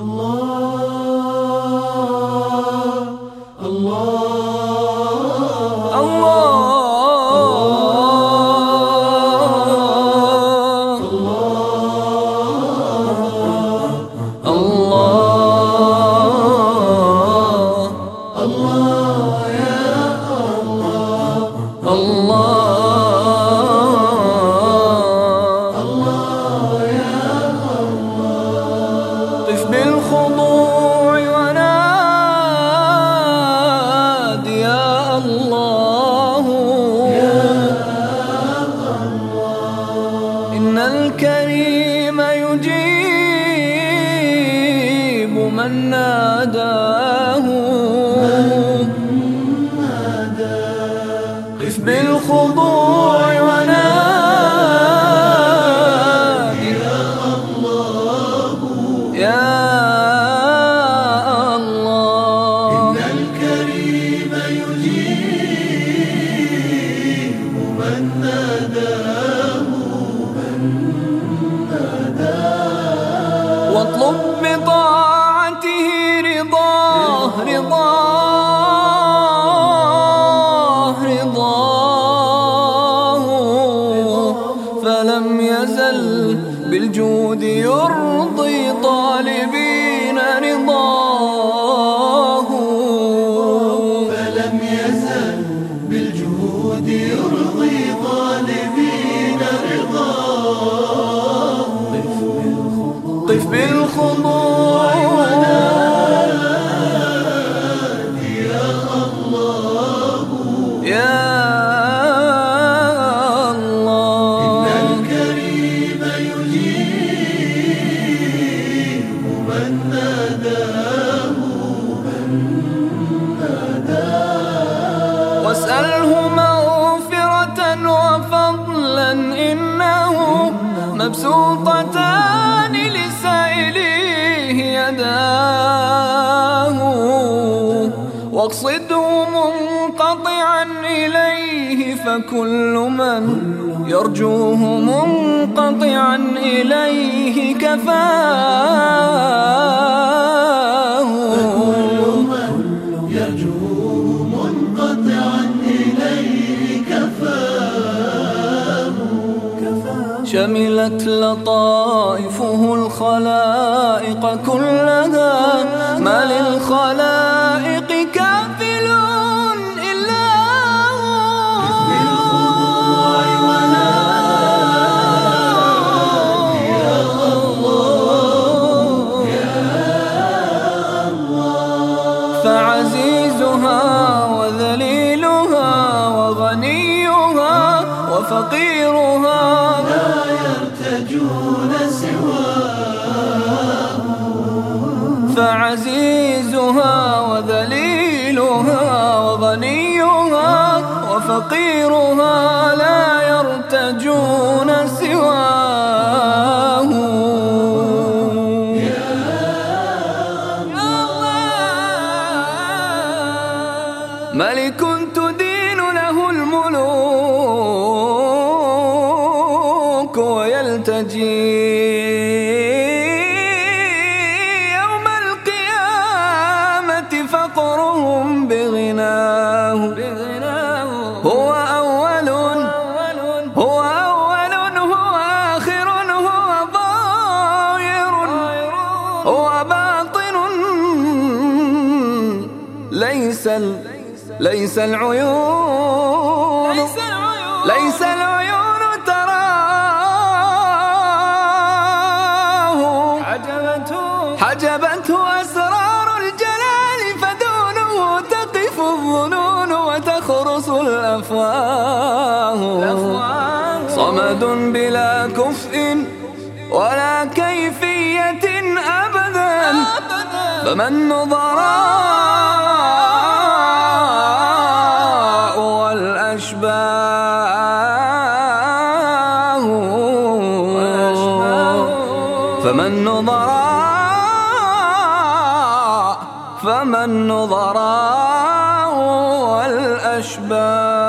الكريم ناداه. قف بالخضوع ونادي يا الله. يا الله إن الكريم يجيب من ناداه واطلب بطاعته رضاه رضاه فلم يزل بالجود يرضي طالبين رضاه. فلم يزل بالجهود يرضي طالبين رضاه. قف بالخضوع واسأله مغفرة وفضلا إنه مبسوطتان لسائليه يداه. واقصده منقطعا إليه فكل من يرجوه منقطعا إليه كفاه. شملت لطائفه الخلائق كلها. ما للخلائق كافل إلا فعزيزها وذليلها وغنيها وفقيرها. يرتجون سواه فعزيزها وذليلها وغنيها وفقيرها لا يرتجون سواه ملك تدين له الملوك. ليس ال... ليس العيون. ليس العيون. تراه. حجبته. حجبته أسرار الجلال فدونه تقف الظنون وتخرص الأفواه. صمد بلا كفء ولا كيفية أبدا. فمن نظراء فمن نظراء فمن نظراء والأشباه